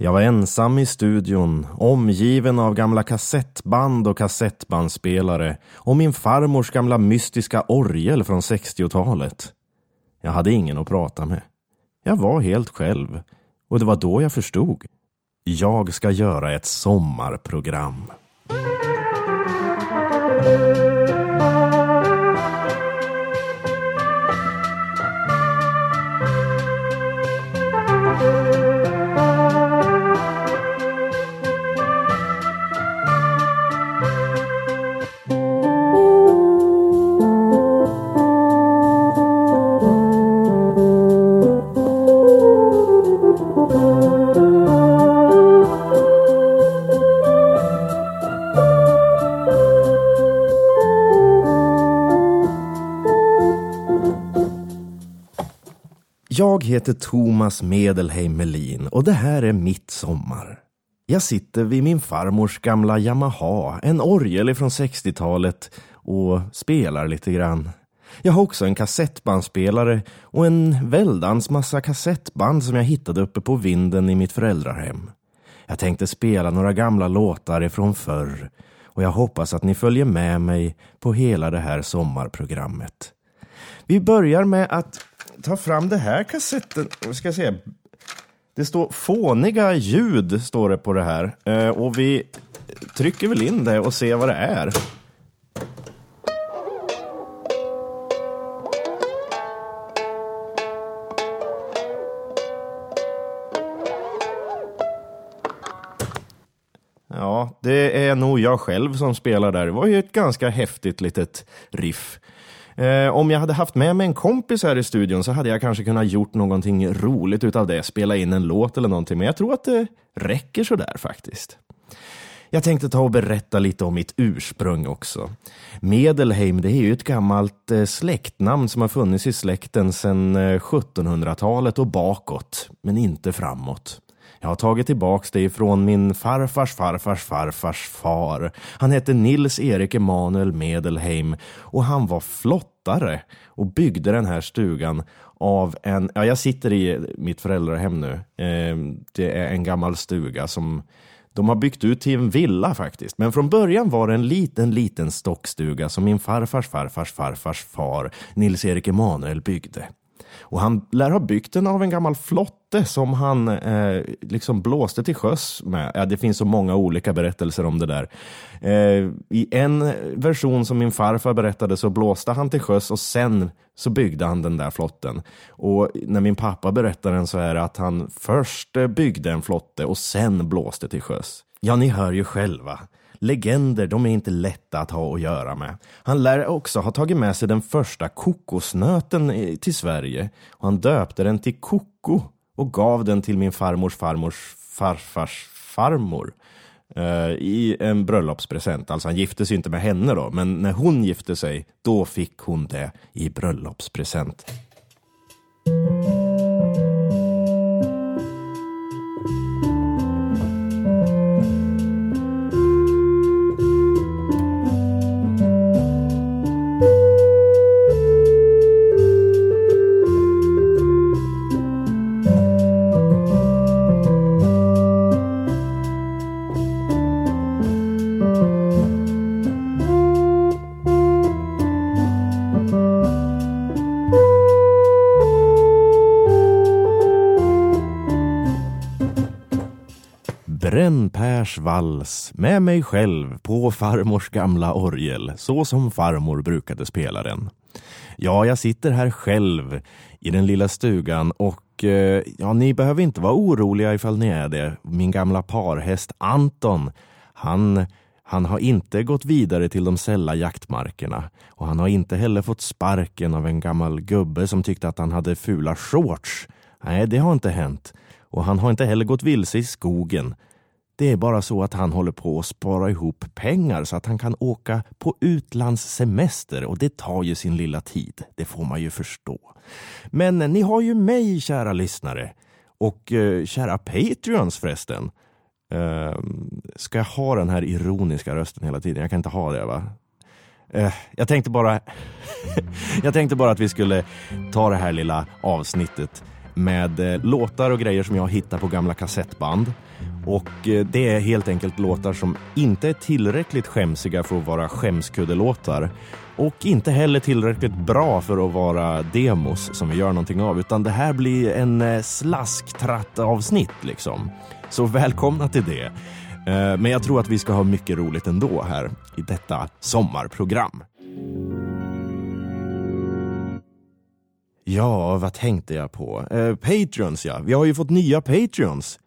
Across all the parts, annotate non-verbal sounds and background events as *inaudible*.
Jag var ensam i studion, omgiven av gamla kassettband och kassettbandspelare och min farmors gamla mystiska orgel från 60-talet. Jag hade ingen att prata med. Jag var helt själv och det var då jag förstod. Jag ska göra ett sommarprogram. Jag heter Thomas Medelheim Melin och det här är mitt sommar. Jag sitter vid min farmors gamla Yamaha, en orgel från 60-talet och spelar lite grann. Jag har också en kassettbandspelare och en väldans massa kassettband som jag hittade uppe på vinden i mitt föräldrahem. Jag tänkte spela några gamla låtar ifrån förr och jag hoppas att ni följer med mig på hela det här sommarprogrammet. Vi börjar med att ta fram det här kassetten. Vi ska se. Det står fåniga ljud står det på det här. Eh, och vi trycker väl in det och ser vad det är. Ja, det är nog jag själv som spelar där. Det var ju ett ganska häftigt litet riff. Eh, om jag hade haft med mig en kompis här i studion så hade jag kanske kunnat gjort någonting roligt utav det, spela in en låt eller någonting, men jag tror att det räcker sådär faktiskt. Jag tänkte ta och berätta lite om mitt ursprung också. Medelheim, det är ju ett gammalt eh, släktnamn som har funnits i släkten sedan eh, 1700-talet och bakåt, men inte framåt. Jag har tagit tillbaks det ifrån min farfars farfars farfars far. Han hette Nils Erik Emanuel Medelheim och han var flottare och byggde den här stugan av en, ja jag sitter i mitt föräldrahem nu. Ehm, det är en gammal stuga som de har byggt ut till en villa faktiskt. Men från början var det en liten, liten stockstuga som min farfars farfars farfars far Nils Erik Emanuel byggde. Och han lär ha byggt den av en gammal flotte som han eh, liksom blåste till sjöss med. Ja, det finns så många olika berättelser om det där. Eh, I en version som min farfar berättade så blåste han till sjöss och sen så byggde han den där flotten. Och när min pappa berättar den så är det att han först byggde en flotte och sen blåste till sjöss. Ja, ni hör ju själva. Legender, de är inte lätta att ha att göra med. Han lär också ha tagit med sig den första kokosnöten till Sverige. Och han döpte den till Koko och gav den till min farmors farmors farfars farmor eh, i en bröllopspresent. Alltså han gifte sig inte med henne då, men när hon gifte sig, då fick hon det i bröllopspresent. Vals med mig själv på farmors gamla orgel, så som farmor brukade spela den. Ja, jag sitter här själv i den lilla stugan och eh, ja, ni behöver inte vara oroliga ifall ni är det. Min gamla parhäst Anton, han han har inte gått vidare till de sälla jaktmarkerna och han har inte heller fått sparken av en gammal gubbe som tyckte att han hade fula shorts. Nej, det har inte hänt. Och han har inte heller gått vilse i skogen det är bara så att han håller på att spara ihop pengar så att han kan åka på utlandssemester och det tar ju sin lilla tid. Det får man ju förstå. Men ni har ju mig, kära lyssnare. Och eh, kära Patreons förresten. Eh, ska jag ha den här ironiska rösten hela tiden? Jag kan inte ha det va? Eh, jag tänkte bara *laughs* jag tänkte bara att vi skulle ta det här lilla avsnittet med eh, låtar och grejer som jag hittar på gamla kassettband. Och eh, det är helt enkelt låtar som inte är tillräckligt skämsiga för att vara skämskuddelåtar och inte heller tillräckligt bra för att vara demos som vi gör någonting av, utan det här blir en eh, slasktratt-avsnitt liksom. Så välkomna till det. Eh, men jag tror att vi ska ha mycket roligt ändå här i detta sommarprogram. Ja, vad tänkte jag på? Eh, Patreons ja, vi har ju fått nya Patreons.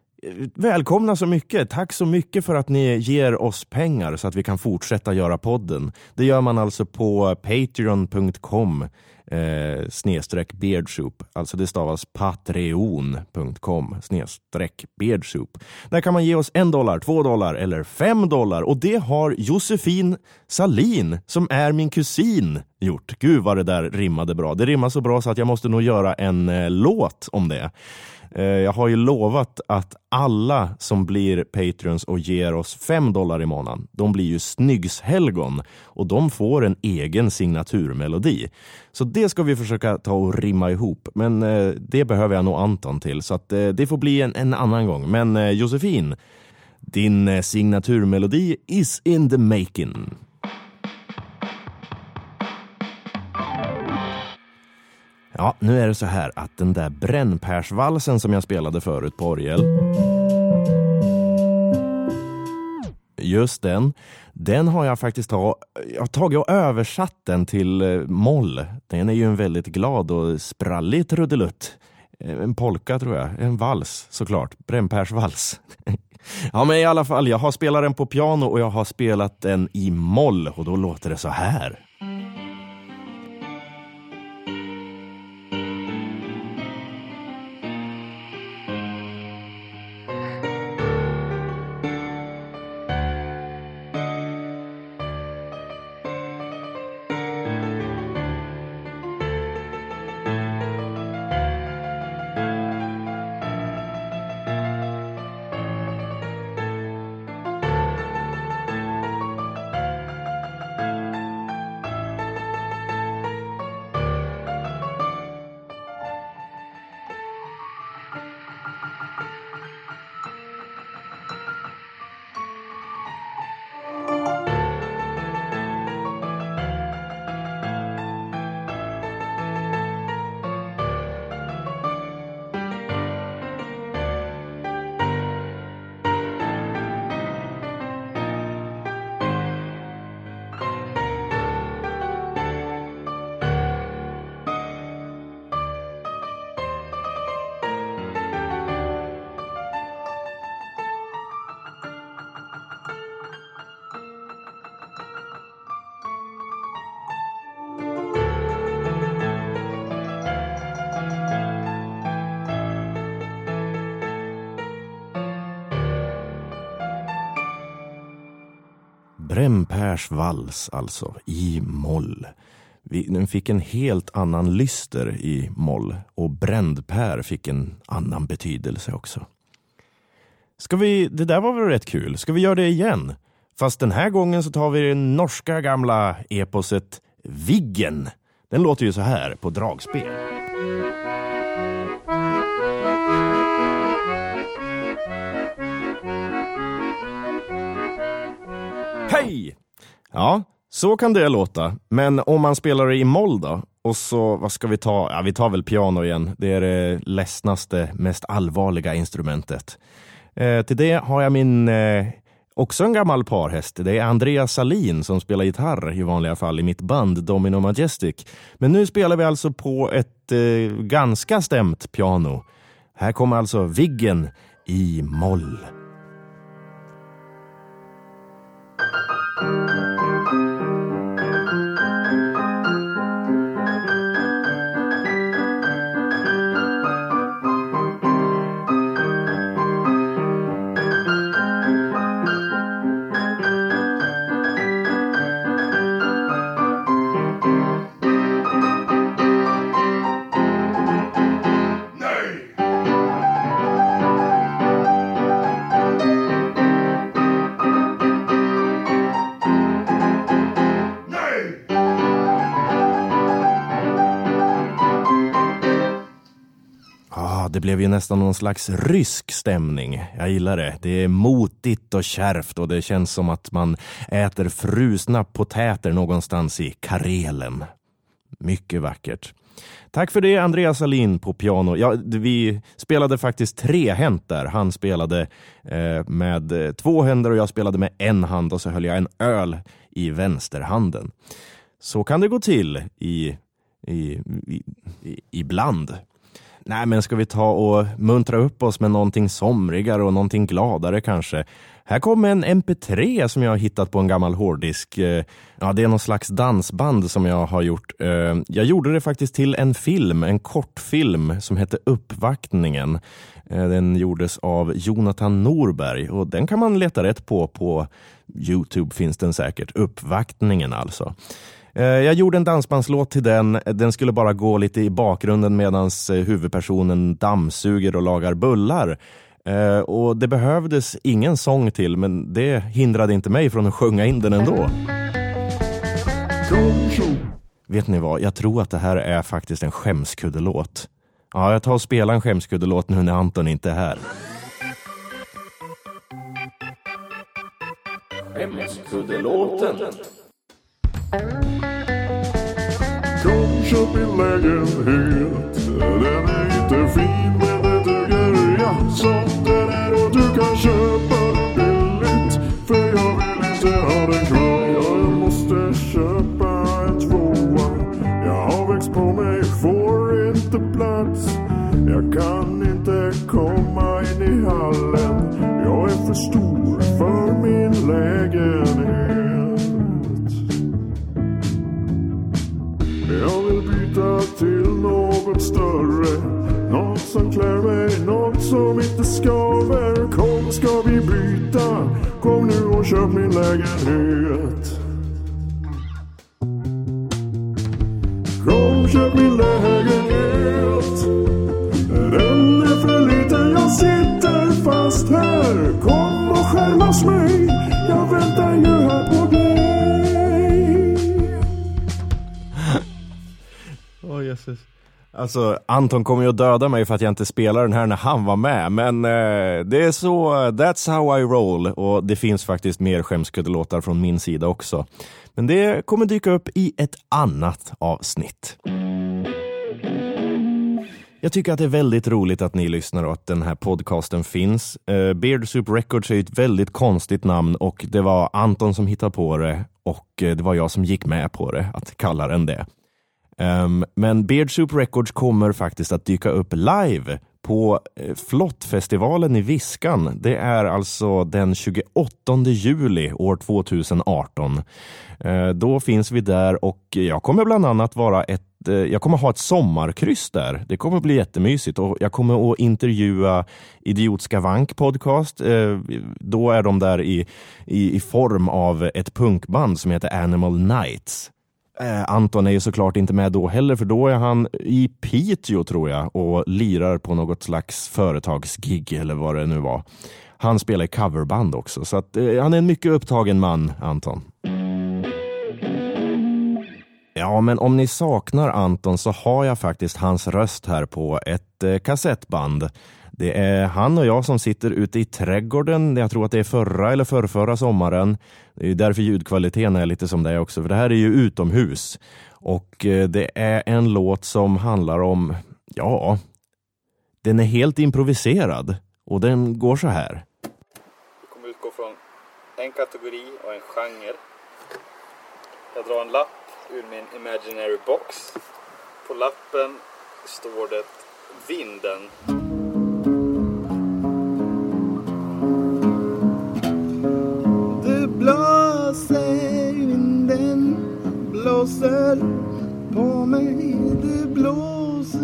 Välkomna så mycket. Tack så mycket för att ni ger oss pengar så att vi kan fortsätta göra podden. Det gör man alltså på patreon.com eh, snedstreck beardsoup. Alltså det stavas patreon.com snedstreck beardsoup. Där kan man ge oss en dollar, två dollar eller fem dollar och det har Josefin Salin som är min kusin gjort. Gud vad det där rimmade bra. Det rimmar så bra så att jag måste nog göra en eh, låt om det. Eh, jag har ju lovat att alla som blir Patreons och ger oss 5 dollar i månaden, de blir ju snyggshelgon och de får en egen signaturmelodi. Så det det ska vi försöka ta och rimma ihop, men eh, det behöver jag nog Anton till, så att eh, det får bli en, en annan gång. Men eh, Josefin, din eh, signaturmelodi is in the making. Ja, nu är det så här att den där brännpärsvalsen som jag spelade förut på orgel. Just den. Den har jag faktiskt ta, jag har tagit och översatt den till eh, moll. Den är ju en väldigt glad och sprallig trudelutt. Eh, en polka tror jag, en vals såklart. Brännpärsvals. *laughs* ja men i alla fall, jag har spelat den på piano och jag har spelat den i moll och då låter det så här. Rempers vals alltså, i moll. Den fick en helt annan lyster i moll och brändpär fick en annan betydelse också. Ska vi, det där var väl rätt kul. Ska vi göra det igen? Fast den här gången så tar vi det norska gamla eposet Viggen. Den låter ju så här på dragspel. Ja, så kan det låta. Men om man spelar det i moll då? Och så, vad ska vi ta? Ja, vi tar väl piano igen. Det är det ledsnaste, mest allvarliga instrumentet. Eh, till det har jag min, eh, också en gammal parhäst. Det är Andreas Salin som spelar gitarr i vanliga fall i mitt band Domino Majestic. Men nu spelar vi alltså på ett eh, ganska stämt piano. Här kommer alltså Viggen i moll. Blev ju nästan någon slags rysk stämning. Jag gillar det. Det är motigt och kärvt och det känns som att man äter frusna potäter någonstans i Karelen. Mycket vackert. Tack för det Andreas Alin på piano. Ja, vi spelade faktiskt trehänt där. Han spelade eh, med eh, två händer och jag spelade med en hand och så höll jag en öl i vänsterhanden. Så kan det gå till i, i, i, i ibland. Nej, men ska vi ta och muntra upp oss med någonting somrigare och någonting gladare kanske? Här kommer en MP3 som jag har hittat på en gammal hårddisk. Eh, ja, det är någon slags dansband som jag har gjort. Eh, jag gjorde det faktiskt till en film, en kortfilm som hette Uppvaktningen. Eh, den gjordes av Jonathan Norberg och den kan man leta rätt på på Youtube finns den säkert. Uppvaktningen alltså. Eh, jag gjorde en dansbandslåt till den. Den skulle bara gå lite i bakgrunden medan eh, huvudpersonen dammsuger och lagar bullar. Eh, och det behövdes ingen sång till, men det hindrade inte mig från att sjunga in den ändå. Vet ni vad, jag tror att det här är faktiskt en skämskuddelåt. Ja, jag tar och spelar en skämskuddelåt nu när Anton inte är här. Skämskuddelåten. Kom köp min lägenhet, den är inte fin men det duger ja som den är och du kan köpa den billigt för jag vill inte ha den kvar. Jag måste köpa en tvåa. Jag har växt på mig, får inte plats. Jag kan inte komma in i hallen. Jag är för stor för min lägenhet. Till något större. Något som klär mig, något som inte skaver. Kom ska vi byta, kom nu och köp min lägenhet. Kom köp min lägenhet. Jesus. Alltså, Anton kommer ju att döda mig för att jag inte spelar den här när han var med, men eh, det är så, that's how I roll. Och det finns faktiskt mer skämskuddelåtar från min sida också. Men det kommer dyka upp i ett annat avsnitt. Jag tycker att det är väldigt roligt att ni lyssnar och att den här podcasten finns. Eh, Beard Soup Records är ett väldigt konstigt namn och det var Anton som hittade på det och eh, det var jag som gick med på det, att kalla den det. Um, men Beard Soup Records kommer faktiskt att dyka upp live på eh, Flottfestivalen i Viskan. Det är alltså den 28 juli år 2018. Uh, eh, då finns vi där och jag kommer bland annat vara ett eh, jag kommer ha ett sommarkryss där. Det kommer bli jättemysigt och jag kommer att intervjua Idiotska Vank podcast. Då är de där i, i, i form av ett punkband som heter Animal Nights. Eh, Anton är ju såklart inte med då heller, för då är han i Piteå tror jag och lirar på något slags företagsgig eller vad det nu var. Han spelar i coverband också, så att, eh, han är en mycket upptagen man, Anton. Ja, men om ni saknar Anton så har jag faktiskt hans röst här på ett eh, kassettband. Det är han och jag som sitter ute i trädgården. Jag tror att det är förra eller förrförra sommaren. Det är därför ljudkvaliteten är lite som det är också, för det här är ju utomhus. Och eh, det är en låt som handlar om, ja, den är helt improviserad och den går så här. Vi kommer utgå från en kategori och en genre. Jag drar en lapp ur min imaginary box. På lappen står det Vinden. Sig vinden blåser på mig Det blåser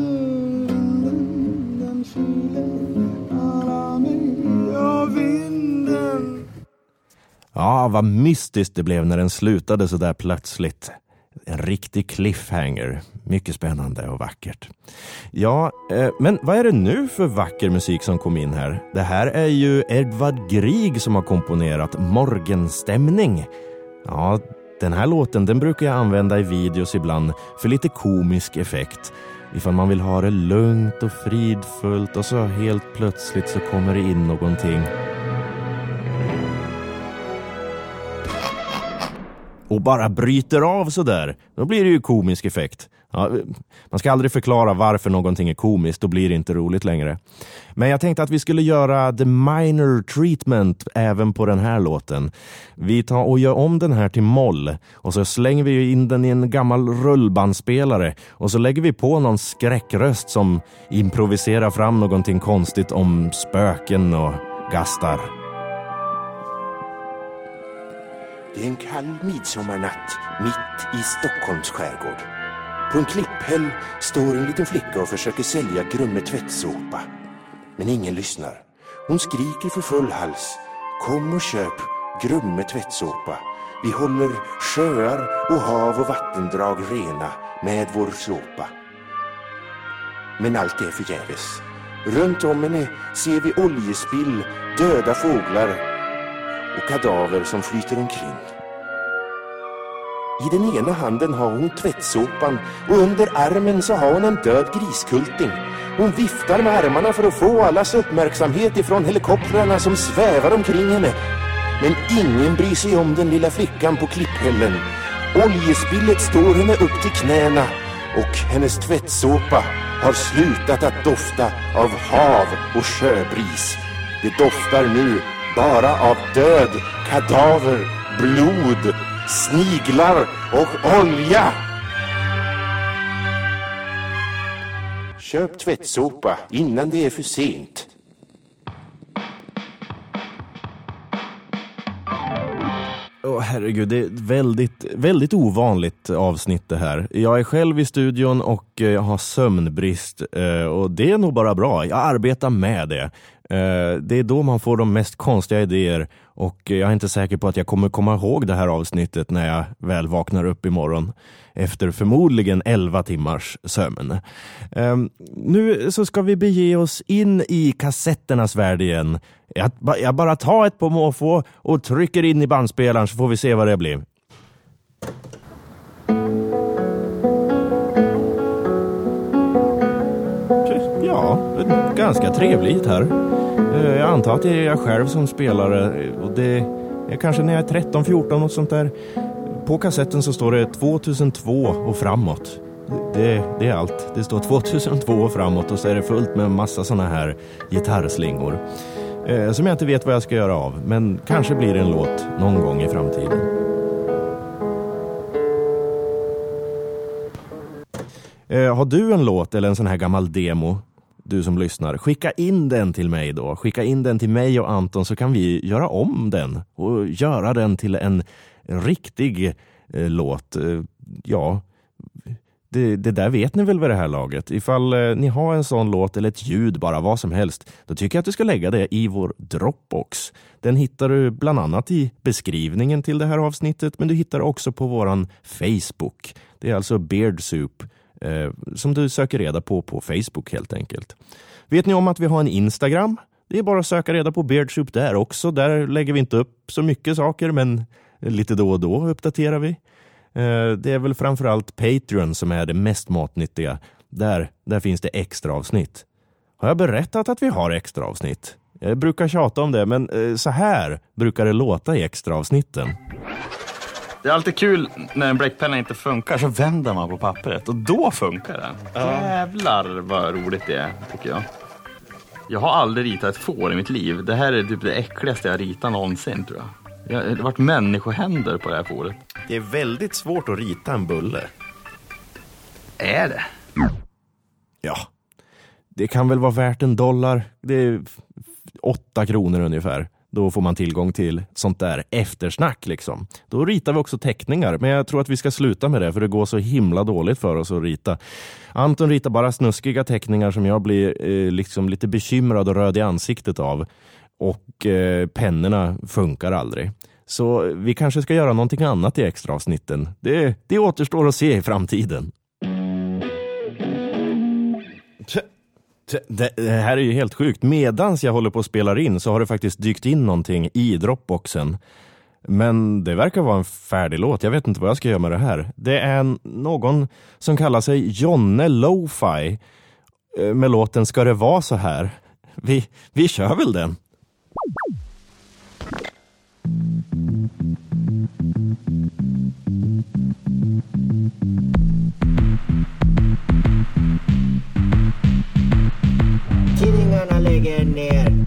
vinden den kyler alla mig Ja, vinden Ja, vad mystiskt det blev när den slutade så där plötsligt. En riktig cliffhanger. Mycket spännande och vackert. Ja, eh, men vad är det nu för vacker musik som kom in här? Det här är ju Edvard Grieg som har komponerat Morgenstämning. Ja, den här låten den brukar jag använda i videos ibland för lite komisk effekt. Ifall man vill ha det lugnt och fridfullt och så helt plötsligt så kommer det in någonting. Och bara bryter av sådär. Då blir det ju komisk effekt. Ja, man ska aldrig förklara varför någonting är komiskt, då blir det inte roligt längre. Men jag tänkte att vi skulle göra the minor treatment även på den här låten. Vi tar och gör om den här till moll och så slänger vi in den i en gammal rullbandspelare och så lägger vi på någon skräckröst som improviserar fram någonting konstigt om spöken och gastar. Det är en kall midsommarnatt mitt i Stockholms skärgård. På en klipphäll står en liten flicka och försöker sälja Grumme tvättsåpa. Men ingen lyssnar. Hon skriker för full hals. Kom och köp Grumme tvättsåpa. Vi håller sjöar och hav och vattendrag rena med vår såpa. Men allt är förgäves. Runt om henne ser vi oljespill, döda fåglar och kadaver som flyter omkring. I den ena handen har hon tvättsåpan och under armen så har hon en död griskulting. Hon viftar med armarna för att få allas uppmärksamhet ifrån helikoptrarna som svävar omkring henne. Men ingen bryr sig om den lilla flickan på klipphällen. Oljespillet står henne upp till knäna och hennes tvättsåpa har slutat att dofta av hav och sjöbris. Det doftar nu bara av död, kadaver, blod sniglar och olja. Köp tvättsopa innan det är för sent. Oh, herregud, det är ett väldigt, väldigt ovanligt avsnitt det här. Jag är själv i studion och eh, jag har sömnbrist eh, och det är nog bara bra. Jag arbetar med det. Eh, det är då man får de mest konstiga idéer och jag är inte säker på att jag kommer komma ihåg det här avsnittet när jag väl vaknar upp imorgon efter förmodligen 11 timmars sömn. Ehm, nu så ska vi bege oss in i kassetternas värld igen. Jag, bara tar ett på måfå och trycker in i bandspelaren så får vi se vad det blir. Ja, ganska trevligt här. Eh, jag antar att det är jag själv som spelare eh, och det är kanske när jag är 13-14 och sånt där. På kassetten så står det 2002 och framåt. Det, det, är allt. Det står 2002 och framåt och så är det fullt med massa såna här gitarrslingor. Eh, som jag inte vet vad jag ska göra av, men kanske blir det en låt någon gång i framtiden. Eh, har du en låt eller en sån här gammal demo du som lyssnar, skicka in den till mig då. Skicka in den till mig och Anton så kan vi göra om den och göra den till en riktig eh, låt. Eh, ja, det, det, där vet ni väl vid det här laget. Ifall eh, ni har en sån låt eller ett ljud, bara vad som helst, då tycker jag att du ska lägga det i vår Dropbox. Den hittar du bland annat i beskrivningen till det här avsnittet, men du hittar också på våran Facebook. Det är alltså Beardsoup eh, som du söker reda på på Facebook helt enkelt. Vet ni om att vi har en Instagram? Det är bara att söka reda på Beardsoup där också. Där lägger vi inte upp så mycket saker, men lite då och då uppdaterar vi. Eh, det är väl framförallt Patreon som är det mest matnyttiga. Där, där finns det extra avsnitt. Har jag berättat att vi har extra avsnitt? Jag brukar tjata om det, men eh, så här brukar det låta i extra avsnitten. Det är alltid kul när en bläckpenna inte funkar, så vänder man på pappret och då funkar den. Jävlar vad roligt det är, tycker jag. Jag har aldrig ritat ett får i mitt liv. Det här är typ det äckligaste jag ritat någonsin, tror jag. Det har varit människohänder på det här fåret. Det är väldigt svårt att rita en bulle. Är det? Ja. Det kan väl vara värt en dollar. Det är åtta kronor ungefär. Då får man tillgång till sånt där eftersnack. Liksom. Då ritar vi också teckningar, men jag tror att vi ska sluta med det för det går så himla dåligt för oss att rita. Anton ritar bara snuskiga teckningar som jag blir eh, liksom lite bekymrad och röd i ansiktet av. Och eh, pennorna funkar aldrig. Så eh, vi kanske ska göra någonting annat i extraavsnitten. Det, det återstår att se i framtiden. Det, det, här är ju helt sjukt. Medans jag håller på att spela in så har det faktiskt dykt in någonting i Dropboxen. Men det verkar vara en färdig låt. Jag vet inte vad jag ska göra med det här. Det är någon som kallar sig Jonne Lo-Fi eh, med låten Ska det vara så här? Vi, vi kör väl den. Tidningarna ner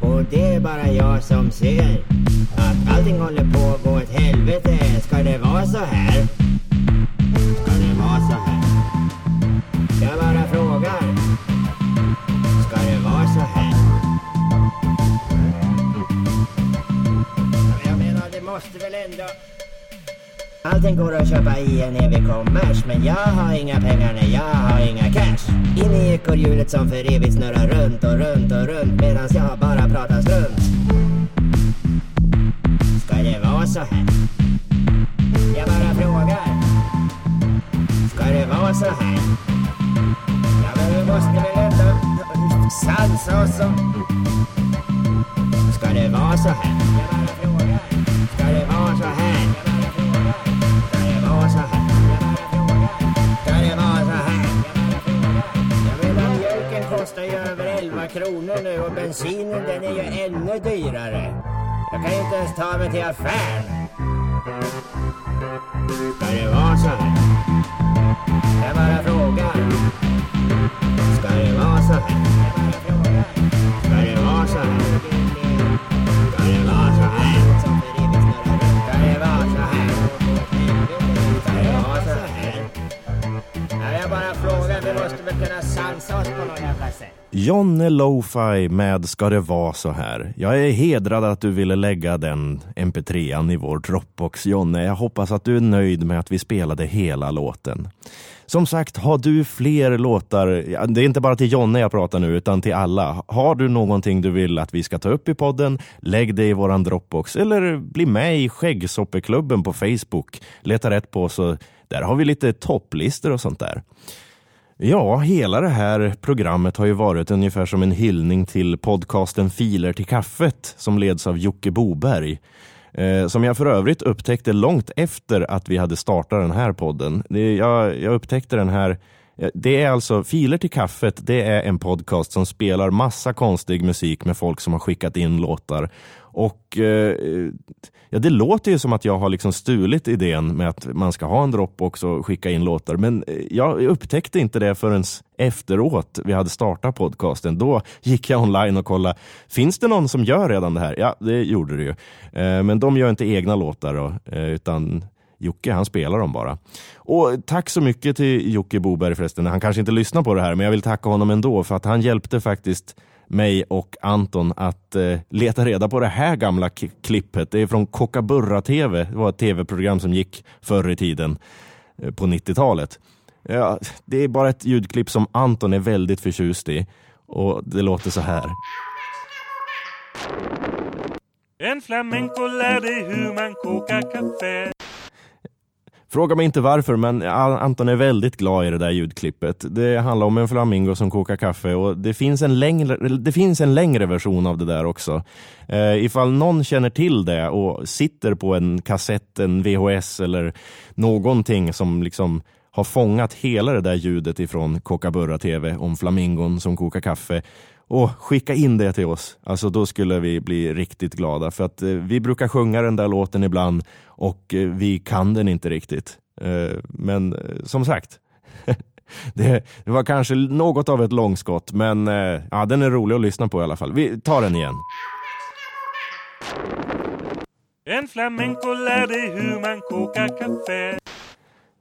och det är bara jag som ser att allting håller på att gå åt helvete. Ska det vara så här? Ska det vara så här? Jag bara frågar. Ska det vara så här? Jag menar, det måste väl ändå... Allting går att köpa i en evig kommers Men jag har inga pengar, när jag har in i ekorrhjulet som för evigt snurrar runt och runt och runt Medans jag bara pratar strunt Ska det vara så här? Jag bara frågar Ska det vara så här? Ja men vi måste väl ändå sansa oss och... Ska det vara så här? Kronor nu och bensinen den är ju ännu dyrare. Jag kan ju inte ens ta mig till affären. Ska det vara så här? Jag bara frågar. Ska det vara så här? Jonne Lo-Fi med Ska det vara så här? Jag är hedrad att du ville lägga den mp3an i vår Dropbox, Jonne. Jag hoppas att du är nöjd med att vi spelade hela låten. Som sagt, har du fler låtar, det är inte bara till Jonne jag pratar nu, utan till alla. Har du någonting du vill att vi ska ta upp i podden, lägg det i våran Dropbox eller bli med i Skäggsoppeklubben på Facebook. Leta rätt på oss, där har vi lite topplistor och sånt där. Ja, hela det här programmet har ju varit ungefär som en hyllning till podcasten Filer till kaffet som leds av Jocke Boberg. Eh, som jag för övrigt upptäckte långt efter att vi hade startat den här podden. Det, jag, jag upptäckte den här det är alltså Filer till kaffet. Det är en podcast som spelar massa konstig musik med folk som har skickat in låtar. Och eh, ja, det låter ju som att jag har liksom stulit idén med att man ska ha en Dropbox och skicka in låtar. Men eh, jag upptäckte inte det förrän efteråt vi hade startat podcasten. Då gick jag online och kollade, finns det någon som gör redan det här? Ja, det gjorde det ju. Eh, men de gör inte egna låtar då, eh, utan Jocke, han spelar dem bara. Och tack så mycket till Jocke Boberg förresten. Han kanske inte lyssnar på det här, men jag vill tacka honom ändå för att han hjälpte faktiskt mig och Anton att eh, leta reda på det här gamla klippet. Det är från Kockaburra TV. Det var ett tv-program som gick förr i tiden eh, på 90-talet. Ja, det är bara ett ljudklipp som Anton är väldigt förtjust i och det låter så här. En flamenco lär dig hur man kokar kaffe Fråga mig inte varför, men Anton är väldigt glad i det där ljudklippet. Det handlar om en flamingo som kokar kaffe och det finns en längre, det finns en längre version av det där också. Eh, ifall någon känner till det och sitter på en kassett, en VHS eller någonting som liksom har fångat hela det där ljudet ifrån Kockaburra TV om flamingon som kokar kaffe och skicka in det till oss. Alltså då skulle vi bli riktigt glada för att eh, vi brukar sjunga den där låten ibland och eh, vi kan den inte riktigt. Eh, men eh, som sagt, *laughs* det, det, var kanske något av ett långskott men eh, ja, den är rolig att lyssna på i alla fall. Vi tar den igen. En flamenco lär dig hur man kokar kaffe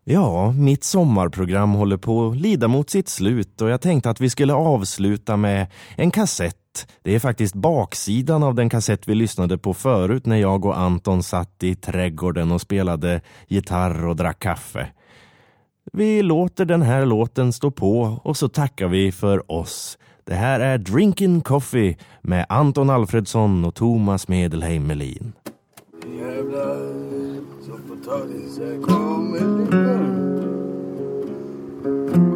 Ja, mitt sommarprogram håller på att lida mot sitt slut och jag tänkte att vi skulle avsluta med en kassett. Det är faktiskt baksidan av den kassett vi lyssnade på förut när jag och Anton satt i trädgården och spelade gitarr och drack kaffe. Vi låter den här låten stå på och så tackar vi för oss. Det här är Drinking Coffee med Anton Alfredsson och Thomas Medelheim Melin. Jävlar, så potatis kommer Thank you.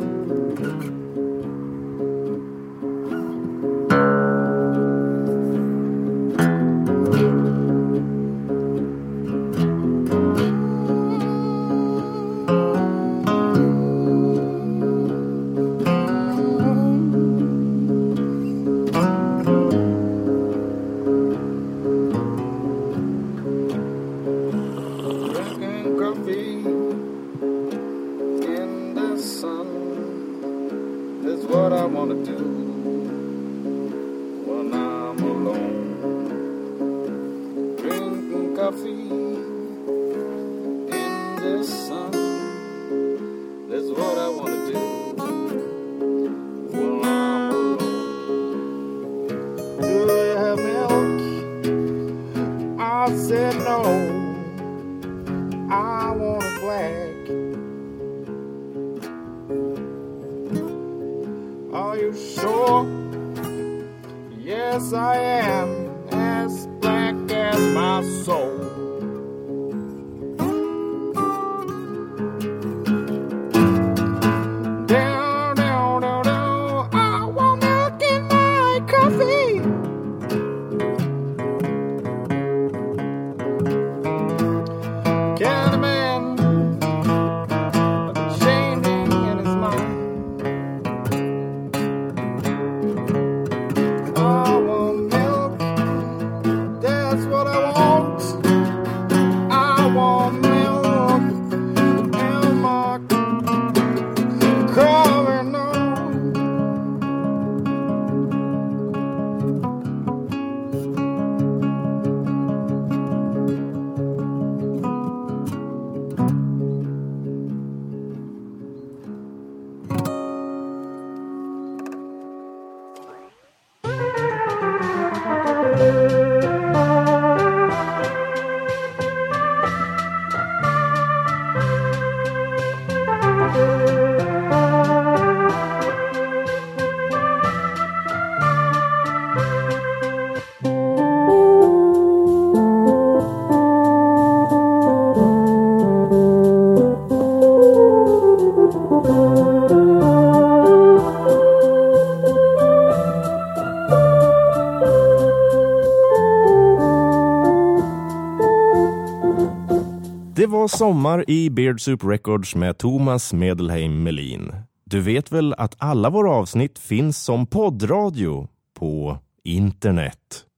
sommar i Beardsoup Records med Thomas Medelheim Melin. Du vet väl att alla våra avsnitt finns som poddradio på internet?